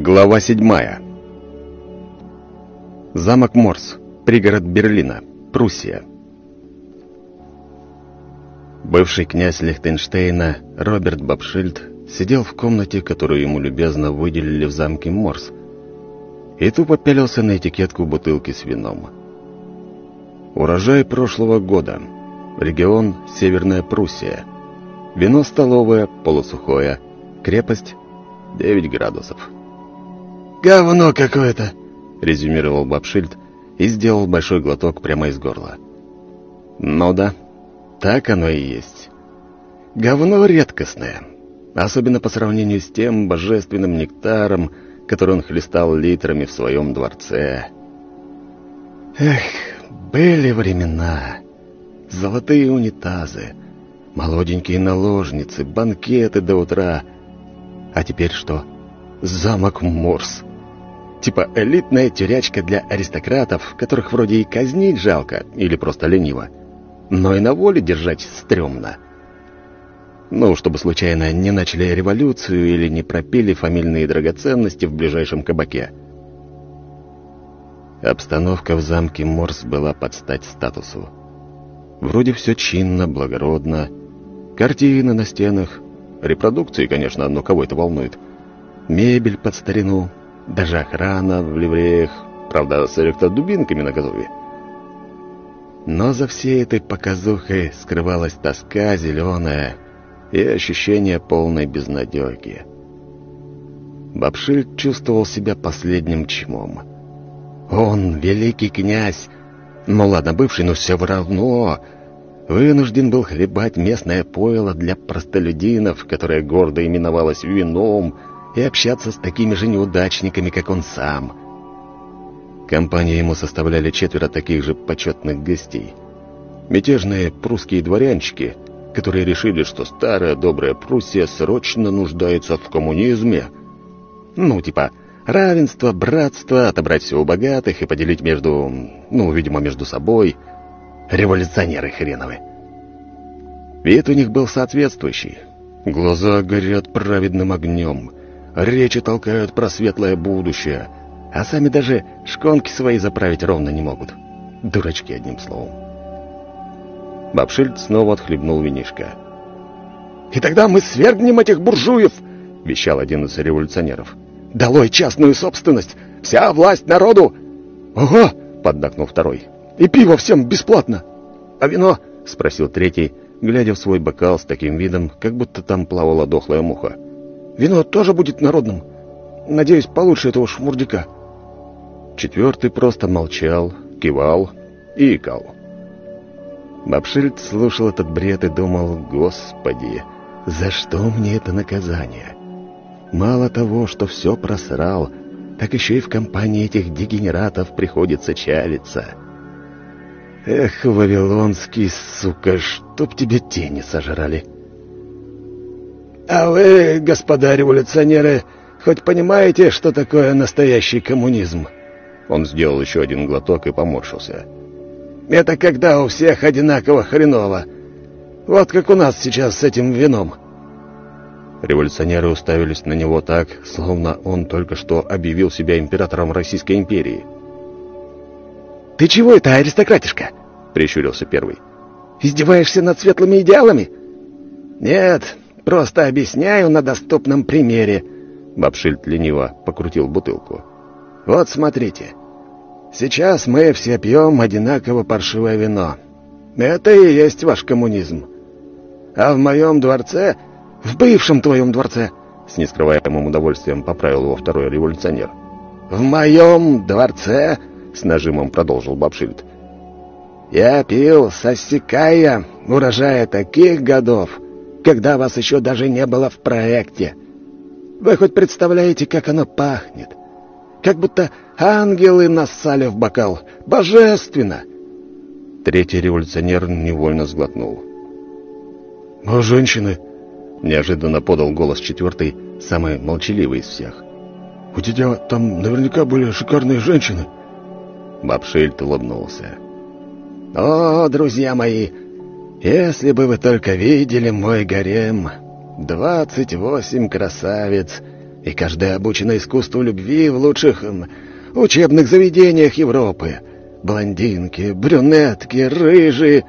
Глава седьмая. Замок Морс, пригород Берлина, Пруссия. Бывший князь Лихтенштейна Роберт Бабшильд сидел в комнате, которую ему любезно выделили в замке Морс, и тупо пялился на этикетку бутылки с вином. Урожай прошлого года. Регион Северная Пруссия. Вино столовое, полусухое. Крепость 9 градусов. «Говно какое-то!» — резюмировал Бабшильд и сделал большой глоток прямо из горла. «Ну да, так оно и есть. Говно редкостное, особенно по сравнению с тем божественным нектаром, который он хлестал литрами в своем дворце. Эх, были времена. Золотые унитазы, молоденькие наложницы, банкеты до утра. А теперь что? Замок Морс. Типа элитная тюрячка для аристократов, которых вроде и казнить жалко, или просто лениво. Но и на воле держать стрёмно. Ну, чтобы случайно не начали революцию или не пропили фамильные драгоценности в ближайшем кабаке. Обстановка в замке Морс была под стать статусу. Вроде все чинно, благородно. Картины на стенах. Репродукции, конечно, но кого это волнует. Мебель под старину, даже охрана в ливреях, правда, с на готове. Но за всей этой показухой скрывалась тоска зеленая и ощущение полной безнадеги. Бабшиль чувствовал себя последним чмом. Он, великий князь, ну ладно, бывший, но все равно, вынужден был хлебать местное пойло для простолюдинов, которое гордо именовалось вином, и общаться с такими же неудачниками, как он сам. Компанию ему составляли четверо таких же почетных гостей. Мятежные прусские дворянчики, которые решили, что старая добрая Пруссия срочно нуждается в коммунизме. Ну, типа, равенство, братство, отобрать все у богатых и поделить между... ну, видимо, между собой. Революционеры хреновы. Вид у них был соответствующий. Глаза горят праведным огнем речи толкают про светлое будущее, а сами даже шконки свои заправить ровно не могут. Дурачки, одним словом. Бабшильд снова отхлебнул винишко. «И тогда мы свергнем этих буржуев!» — вещал один из революционеров. «Долой частную собственность! Вся власть народу!» «Ого!» — поддакнул второй. «И пиво всем бесплатно!» «А вино?» — спросил третий, глядя в свой бокал с таким видом, как будто там плавала дохлая муха. Вино тоже будет народным. Надеюсь, получше этого шмурдика». Четвертый просто молчал, кивал и икал. Бабшильд слушал этот бред и думал, «Господи, за что мне это наказание?» Мало того, что все просрал, так еще и в компании этих дегенератов приходится чалиться. Эх, вавилонский, сука, чтоб тебе тени сожрали!» «А вы, господа революционеры, хоть понимаете, что такое настоящий коммунизм?» Он сделал еще один глоток и поморщился. «Это когда у всех одинаково хреново. Вот как у нас сейчас с этим вином». Революционеры уставились на него так, словно он только что объявил себя императором Российской империи. «Ты чего это, аристократишка?» — прищурился первый. «Издеваешься над светлыми идеалами?» «Нет, Просто объясняю на доступном примере». Бабшильд лениво покрутил бутылку. «Вот смотрите. Сейчас мы все пьем одинаково паршивое вино. Это и есть ваш коммунизм. А в моем дворце, в бывшем твоем дворце, с нескрываемым удовольствием поправил его второй революционер. «В моем дворце?» — с нажимом продолжил Бабшильд. «Я пил, сосекая урожая таких годов, когда вас еще даже не было в проекте. Вы хоть представляете, как оно пахнет? Как будто ангелы нассали в бокал. Божественно!» Третий революционер невольно сглотнул. «А женщины?» — неожиданно подал голос четвертый, самый молчаливый из всех. «У тебя там наверняка были шикарные женщины». Бабшильд улыбнулся. «О, друзья мои, если бы вы только видели мой гарем, двадцать восемь красавиц и каждая обучена искусству любви в лучших учебных заведениях Европы. Блондинки, брюнетки, рыжие.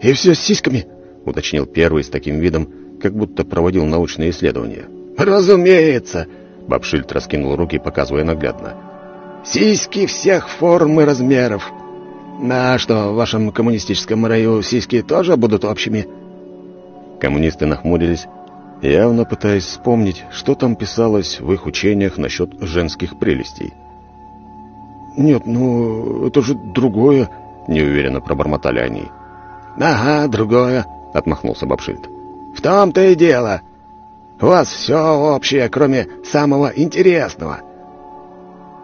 И все с сиськами, — уточнил первый с таким видом, как будто проводил научные исследования. «Разумеется!» — Бабшильд раскинул руки, показывая наглядно. «Сиськи всех форм и размеров. А что, в вашем коммунистическом раю сиськи тоже будут общими?» Коммунисты нахмурились, явно пытаясь вспомнить, что там писалось в их учениях насчет женских прелестей. «Нет, ну, это же другое», — неуверенно пробормотали они. «Ага, другое», — отмахнулся Бабшильд. «В том-то и дело. У вас все общее, кроме самого интересного».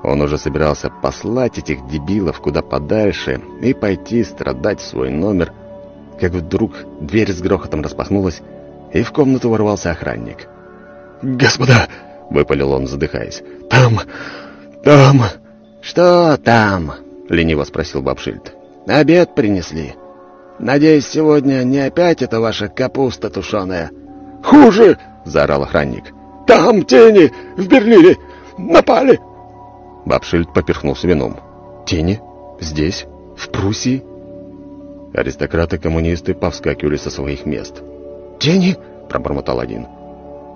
Он уже собирался послать этих дебилов куда подальше и пойти страдать в свой номер, как вдруг дверь с грохотом распахнулась, и в комнату ворвался охранник. «Господа!» — выпалил он, задыхаясь. «Там... там...» «Что там?» — лениво спросил Бабшильд. «Обед принесли. Надеюсь, сегодня не опять это ваша капуста тушеная?» «Хуже!» — заорал охранник. «Там тени! В Берлине! Напали!» Бабшильд поперхнулся вином. «Тени? Здесь? В Пруссии?» Аристократы-коммунисты повскакивали со своих мест. «Тени?» — пробормотал один.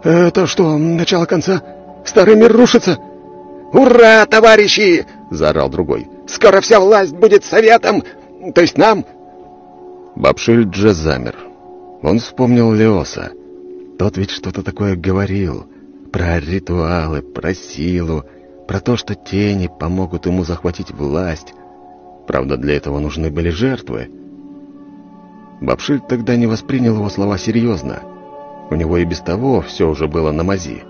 «Это что, начало конца? Старый мир рушится?» «Ура, товарищи!» — заорал другой. «Скоро вся власть будет советом, то есть нам!» Бабшильд же замер. Он вспомнил Леоса. Тот ведь что-то такое говорил. Про ритуалы, про силу, про то, что тени помогут ему захватить власть. Правда, для этого нужны были жертвы. Бабшильд тогда не воспринял его слова серьезно. У него и без того все уже было на мази.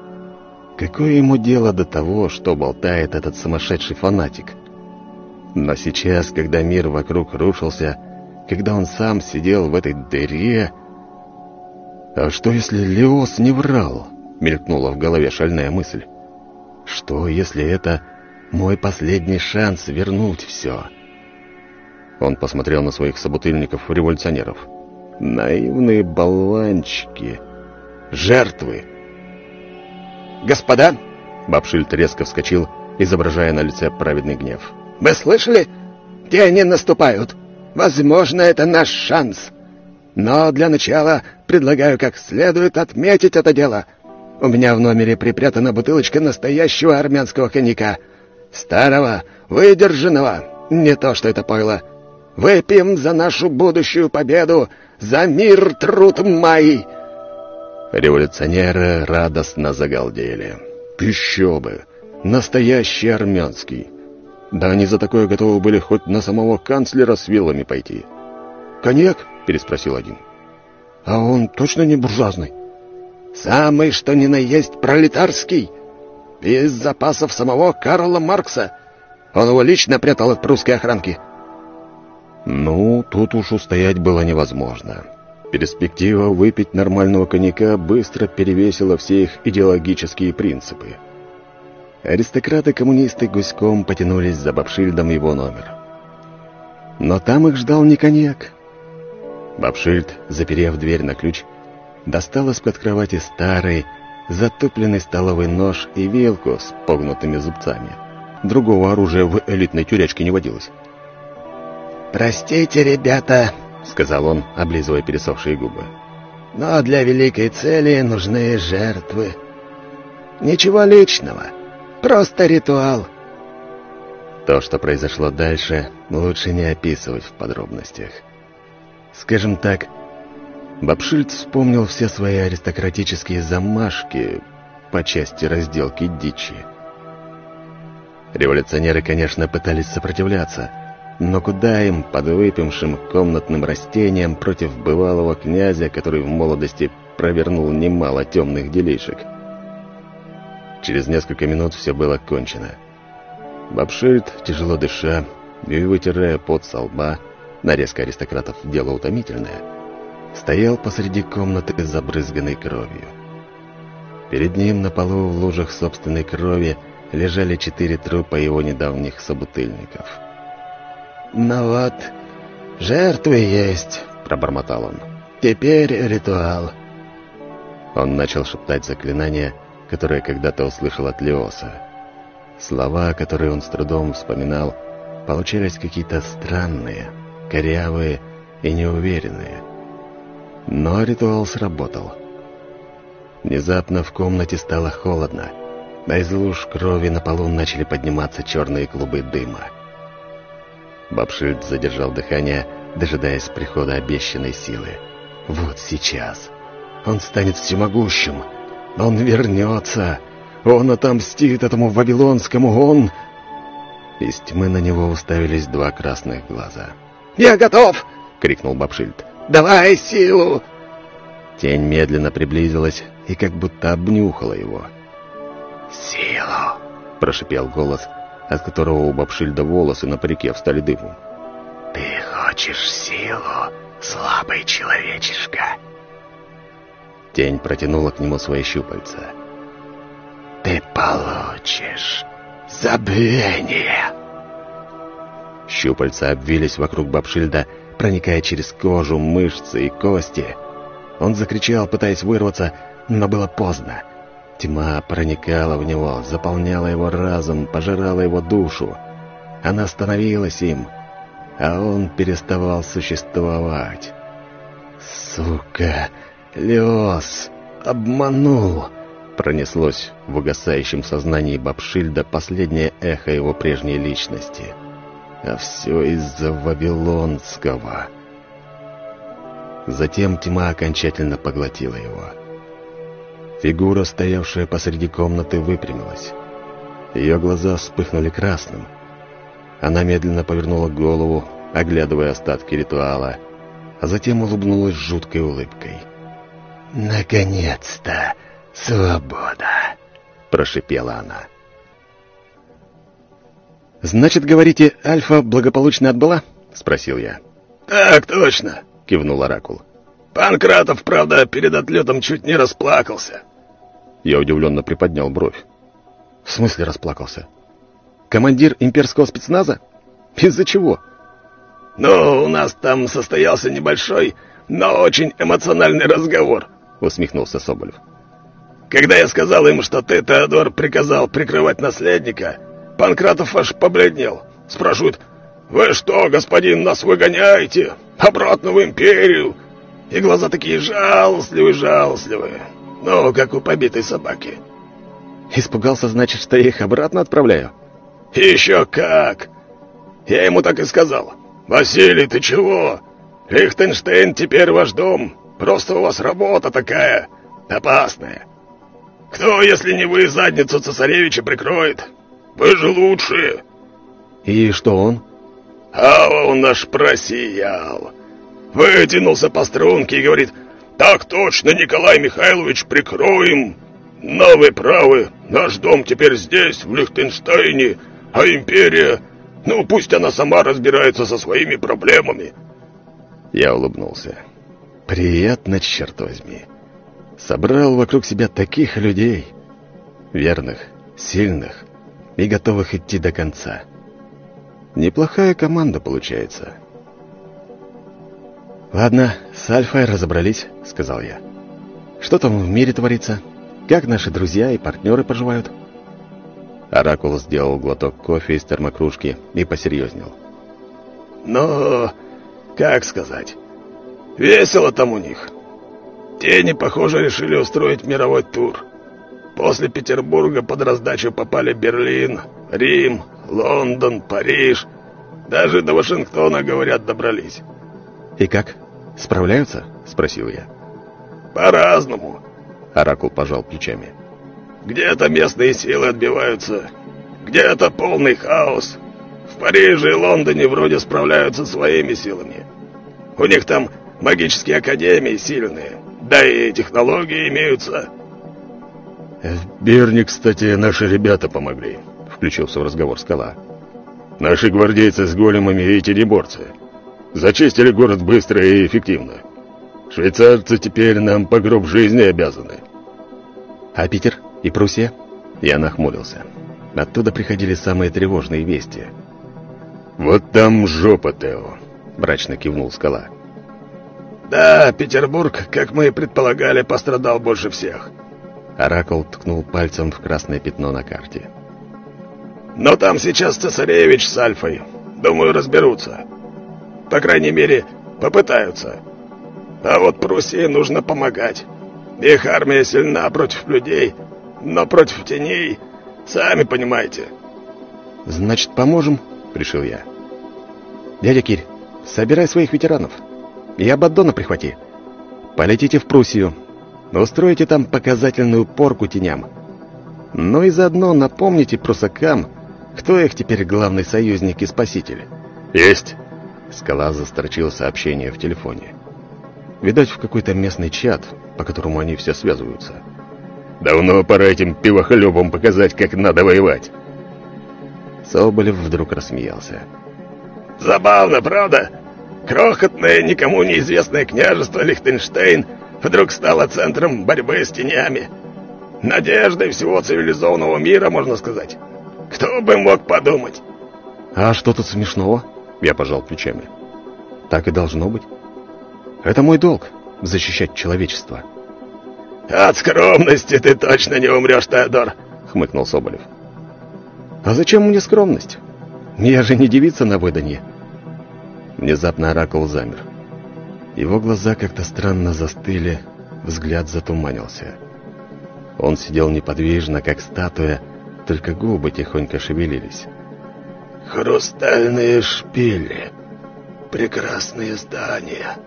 Какое ему дело до того, что болтает этот сумасшедший фанатик? Но сейчас, когда мир вокруг рушился, когда он сам сидел в этой дыре... «А что, если Леос не врал?» — мелькнула в голове шальная мысль. «Что, если это мой последний шанс вернуть все?» Он посмотрел на своих собутыльников-революционеров. «Наивные болванчики! Жертвы!» «Господа!» — Бабшильд резко вскочил, изображая на лице праведный гнев. «Вы слышали? Тени наступают!» Возможно, это наш шанс. Но для начала предлагаю как следует отметить это дело. У меня в номере припрятана бутылочка настоящего армянского коньяка. Старого, выдержанного, не то что это пойло. Выпьем за нашу будущую победу, за мир, труд, май!» Революционеры радостно загалдели. «Еще бы! Настоящий армянский!» Да они за такое готовы были хоть на самого канцлера с вилами пойти. «Коньяк?» — переспросил один. «А он точно не буржуазный?» «Самый, что ни на есть, пролетарский. Из запасов самого Карла Маркса. Он его лично прятал от прусской охранки». Ну, тут уж устоять было невозможно. Перспектива выпить нормального коньяка быстро перевесила все их идеологические принципы. Аристократы-коммунисты гуськом потянулись за Бабшильдом его номер. Но там их ждал не коньяк. Бабшильд, заперев дверь на ключ, достал из-под кровати старый, затупленный столовый нож и вилку с погнутыми зубцами. Другого оружия в элитной тюрячке не водилось. «Простите, ребята», — сказал он, облизывая пересохшие губы. «Но для великой цели нужны жертвы. Ничего личного. Просто ритуал». То, что произошло дальше, лучше не описывать в подробностях. Скажем так, Бабшильд вспомнил все свои аристократические замашки по части разделки дичи. Революционеры, конечно, пытались сопротивляться, но куда им, подвыпившим комнатным растениям, против бывалого князя, который в молодости провернул немало темных делишек? Через несколько минут все было кончено. Бабшильд, тяжело дыша и вытирая пот со лба, нарезка аристократов — дело утомительное, стоял посреди комнаты, забрызганной кровью. Перед ним на полу в лужах собственной крови лежали четыре трупа его недавних собутыльников. «Ну вот, жертвы есть», — пробормотал он. «Теперь ритуал». Он начал шептать заклинания, которые когда-то услышал от Леоса. Слова, которые он с трудом вспоминал, получались какие-то странные, корявые и неуверенные. Но ритуал сработал. Внезапно в комнате стало холодно, а из луж крови на полу начали подниматься черные клубы дыма. Бабшильд задержал дыхание, дожидаясь прихода обещанной силы. Вот сейчас. Он станет всемогущим. Он вернется. Он отомстит этому вавилонскому. Он... Из тьмы на него уставились два красных глаза. «Я готов!» — крикнул Бабшильд. «Давай силу!» Тень медленно приблизилась и как будто обнюхала его. «Силу!» — прошипел голос, от которого у Бабшильда волосы на парике встали дымом. «Ты хочешь силу, слабый человечишка?» Тень протянула к нему свои щупальца. «Ты получишь забвение!» Щупальца обвились вокруг Бабшильда, проникая через кожу, мышцы и кости. Он закричал, пытаясь вырваться, но было поздно. Тьма проникала в него, заполняла его разум, пожирала его душу. Она становилась им, а он переставал существовать. «Сука! Леос! Обманул!» Пронеслось в угасающем сознании Бабшильда последнее эхо его прежней личности. А все из-за Вавилонского. Затем тьма окончательно поглотила его. Фигура, стоявшая посреди комнаты, выпрямилась. Ее глаза вспыхнули красным. Она медленно повернула голову, оглядывая остатки ритуала, а затем улыбнулась жуткой улыбкой. «Наконец-то свобода!» — прошипела она. «Значит, говорите, Альфа благополучно отбыла?» — спросил я. «Так точно!» — кивнул Оракул. «Панкратов, правда, перед отлетом чуть не расплакался». Я удивленно приподнял бровь. «В смысле расплакался? Командир имперского спецназа? Из-за чего?» «Ну, у нас там состоялся небольшой, но очень эмоциональный разговор», — усмехнулся Соболев. «Когда я сказал им, что ты, Теодор, приказал прикрывать наследника, Панкратов аж побледнел. Спрашивает, «Вы что, господин, нас выгоняете? Обратно в империю?» И глаза такие жалостливые-жалостливые. Ну, как у побитой собаки. Испугался, значит, что я их обратно отправляю? Еще как! Я ему так и сказал. «Василий, ты чего? Лихтенштейн теперь ваш дом. Просто у вас работа такая, опасная. Кто, если не вы, задницу цесаревича прикроет? Вы же лучшие!» «И что он?» «А он наш просиял. Вытянулся по струнке и говорит, «Так точно, Николай Михайлович, прикроем. Но вы правы, наш дом теперь здесь, в Лихтенштейне, а империя, ну пусть она сама разбирается со своими проблемами». Я улыбнулся. «Приятно, черт возьми. Собрал вокруг себя таких людей, верных, сильных и готовых идти до конца. Неплохая команда получается». «Ладно, с Альфой разобрались», — сказал я. «Что там в мире творится? Как наши друзья и партнеры поживают?» Оракул сделал глоток кофе из термокружки и посерьезнел. «Ну, как сказать? Весело там у них. Тени, похоже, решили устроить мировой тур. После Петербурга под раздачу попали Берлин, Рим, Лондон, Париж. Даже до Вашингтона, говорят, добрались». «И как?» «Справляются?» — спросил я. «По-разному», — Оракул пожал плечами. «Где-то местные силы отбиваются, где-то полный хаос. В Париже и Лондоне вроде справляются своими силами. У них там магические академии сильные, да и технологии имеются». «В Берне, кстати, наши ребята помогли», — включился в разговор скала. «Наши гвардейцы с големами и тенеборцы». Зачистили город быстро и эффективно. Швейцарцы теперь нам по гроб жизни обязаны. А Питер и Пруссия? Я нахмурился. Оттуда приходили самые тревожные вести. «Вот там жопа, Тео», — мрачно кивнул скала. «Да, Петербург, как мы и предполагали, пострадал больше всех. Оракул ткнул пальцем в красное пятно на карте. «Но там сейчас цесаревич с Альфой. Думаю, разберутся. По крайней мере, попытаются. А вот Пруссии нужно помогать. Их армия сильна против людей, но против теней, сами понимаете». «Значит, поможем?» — решил я. «Дядя Кирь, собирай своих ветеранов. И Абаддона прихвати. Полетите в Пруссию. Устройте там показательную порку теням. Ну и заодно напомните прусакам, кто их теперь главный союзник и спаситель. «Есть!» Скала застрочил сообщение в телефоне. Видать, в какой-то местный чат, по которому они все связываются. «Давно пора этим пивохлебам показать, как надо воевать!» Соболев вдруг рассмеялся. «Забавно, правда? Крохотное, никому неизвестное княжество Лихтенштейн вдруг стало центром борьбы с тенями. Надеждой всего цивилизованного мира, можно сказать. Кто бы мог подумать?» «А что тут смешного?» Я пожал плечами. «Так и должно быть. Это мой долг — защищать человечество». «От скромности ты точно не умрешь, Теодор!» — хмыкнул Соболев. «А зачем мне скромность? Я же не девица на выданье». Внезапно Оракул замер. Его глаза как-то странно застыли, взгляд затуманился. Он сидел неподвижно, как статуя, только губы тихонько шевелились. «Хрустальные шпили, прекрасные здания,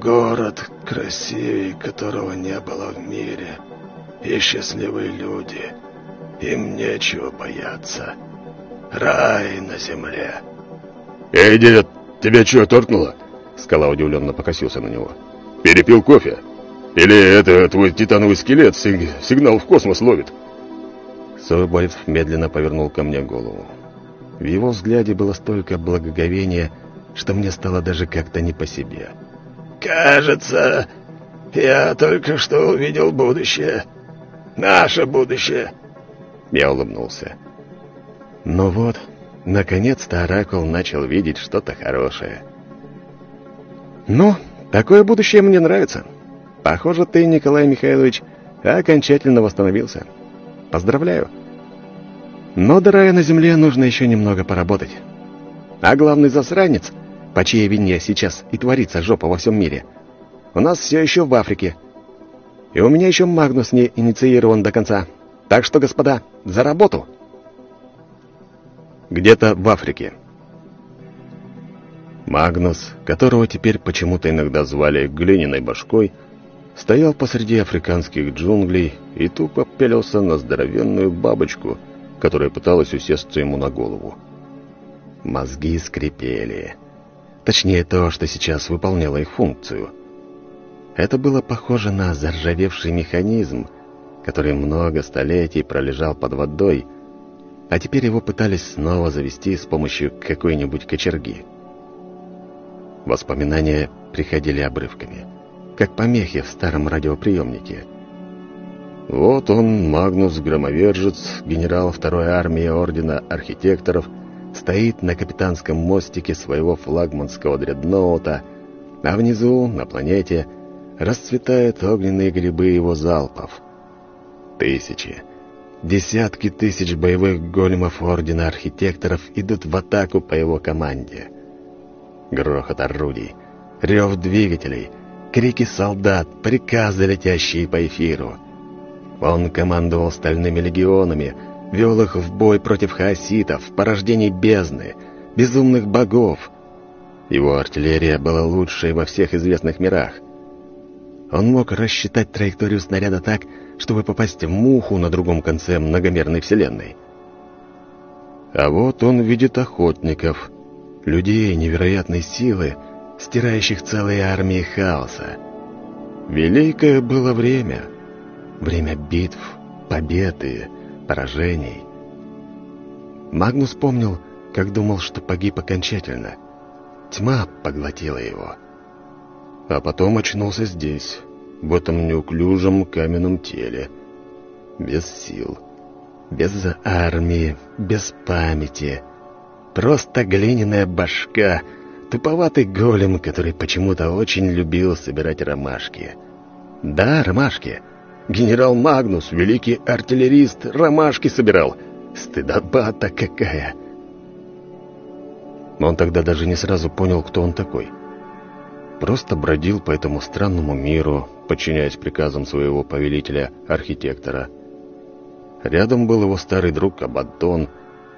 город, красивее которого не было в мире, и счастливые люди, им нечего бояться. Рай на земле». «Эй, дед, тебя что, торкнуло?» Скала удивленно покосился на него. «Перепил кофе? Или это твой титановый скелет сигнал в космос ловит?» Соболев медленно повернул ко мне голову. В его взгляде было столько благоговения, что мне стало даже как-то не по себе. «Кажется, я только что увидел будущее. Наше будущее!» Я улыбнулся. Ну вот, наконец-то Оракул начал видеть что-то хорошее. «Ну, такое будущее мне нравится. Похоже, ты, Николай Михайлович, окончательно восстановился. Поздравляю. Но до рая на земле нужно еще немного поработать. А главный засранец, по чьей вине сейчас и творится жопа во всем мире, у нас все еще в Африке. И у меня еще Магнус не инициирован до конца. Так что, господа, за работу!» Где-то в Африке. Магнус, которого теперь почему-то иногда звали глиняной башкой, стоял посреди африканских джунглей и тупо пялился на здоровенную бабочку, которая пыталась усесться ему на голову. Мозги скрипели. Точнее, то, что сейчас выполняло их функцию. Это было похоже на заржавевший механизм, который много столетий пролежал под водой, а теперь его пытались снова завести с помощью какой-нибудь кочерги. Воспоминания приходили обрывками, как помехи в старом радиоприемнике. Вот он, Магнус-громовержец, генерал второй армии Ордена Архитекторов, стоит на капитанском мостике своего флагманского дредноута, а внизу, на планете, расцветают огненные грибы его залпов. Тысячи, десятки тысяч боевых големов Ордена Архитекторов идут в атаку по его команде — Грохот орудий, рев двигателей, крики солдат, приказы, летящие по эфиру. Он командовал стальными легионами, вел их в бой против хаоситов, порождений бездны, безумных богов. Его артиллерия была лучшей во всех известных мирах. Он мог рассчитать траекторию снаряда так, чтобы попасть в муху на другом конце многомерной вселенной. А вот он видит охотников — людей невероятной силы, стирающих целые армии хаоса. Великое было время. Время битв, побед и поражений. Магнус помнил, как думал, что погиб окончательно. Тьма поглотила его. А потом очнулся здесь, в этом неуклюжем каменном теле. Без сил, без армии, без памяти — Просто глиняная башка, туповатый голем, который почему-то очень любил собирать ромашки. Да, ромашки. Генерал Магнус, великий артиллерист, ромашки собирал. Стыдоба-то какая! Он тогда даже не сразу понял, кто он такой. Просто бродил по этому странному миру, подчиняясь приказам своего повелителя-архитектора. Рядом был его старый друг Абаддон,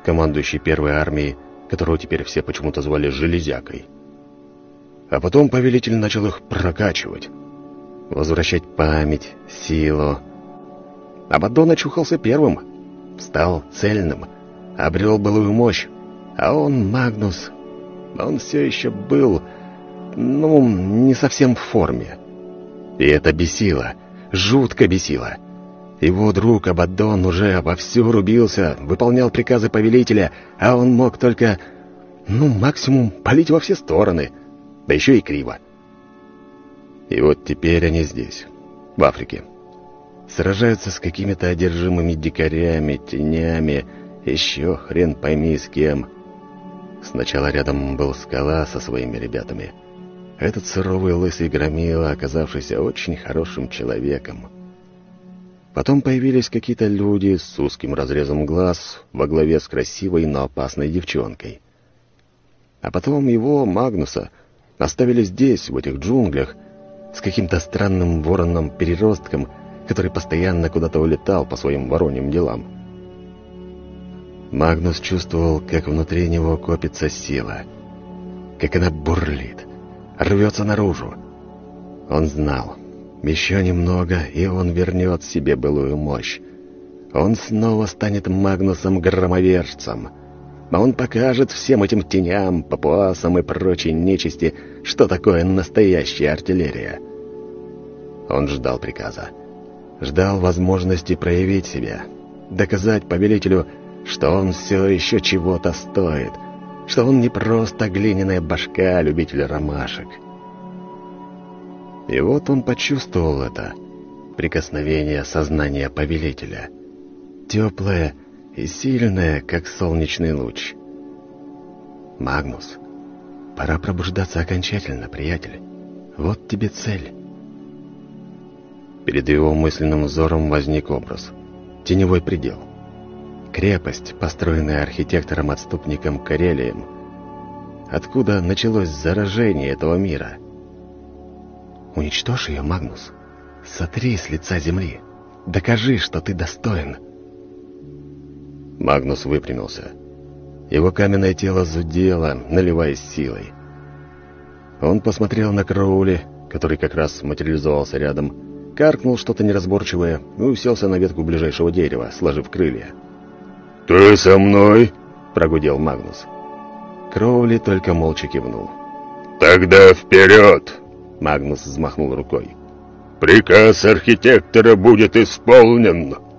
командующий первой армией, которого теперь все почему-то звали Железякой. А потом повелитель начал их прокачивать, возвращать память, силу. Абаддон очухался первым, стал цельным, обрел былую мощь, а он, Магнус, он все еще был, ну, не совсем в форме. И это бесило, жутко бесило. Его друг Абаддон уже вовсю рубился, выполнял приказы повелителя, а он мог только, ну, максимум, палить во все стороны, да еще и криво. И вот теперь они здесь, в Африке. Сражаются с какими-то одержимыми дикарями, тенями, еще хрен пойми с кем. Сначала рядом был скала со своими ребятами. Этот суровый лысый громила, оказавшийся очень хорошим человеком. Потом появились какие-то люди с узким разрезом глаз во главе с красивой, но опасной девчонкой. А потом его, Магнуса, оставили здесь, в этих джунглях, с каким-то странным вороном-переростком, который постоянно куда-то улетал по своим вороньим делам. Магнус чувствовал, как внутри него копится сила, как она бурлит, рвется наружу. Он знал, еще немного, и он вернет себе былую мощь. Он снова станет Магнусом-громовержцем. А он покажет всем этим теням, папуасам и прочей нечисти, что такое настоящая артиллерия. Он ждал приказа. Ждал возможности проявить себя, доказать повелителю, что он все еще чего-то стоит, что он не просто глиняная башка любителя ромашек. И вот он почувствовал это. Прикосновение сознания повелителя. Теплое и сильное, как солнечный луч. «Магнус, пора пробуждаться окончательно, приятель. Вот тебе цель». Перед его мысленным взором возник образ. Теневой предел. Крепость, построенная архитектором-отступником Карелием. Откуда началось заражение этого мира — Уничтожь ее, Магнус. Сотри с лица земли. Докажи, что ты достоин. Магнус выпрямился. Его каменное тело зудело, наливаясь силой. Он посмотрел на Кроули, который как раз материализовался рядом, каркнул что-то неразборчивое и уселся на ветку ближайшего дерева, сложив крылья. «Ты со мной?» — прогудел Магнус. Кроули только молча кивнул. «Тогда вперед!» Магнус взмахнул рукой. «Приказ архитектора будет исполнен!»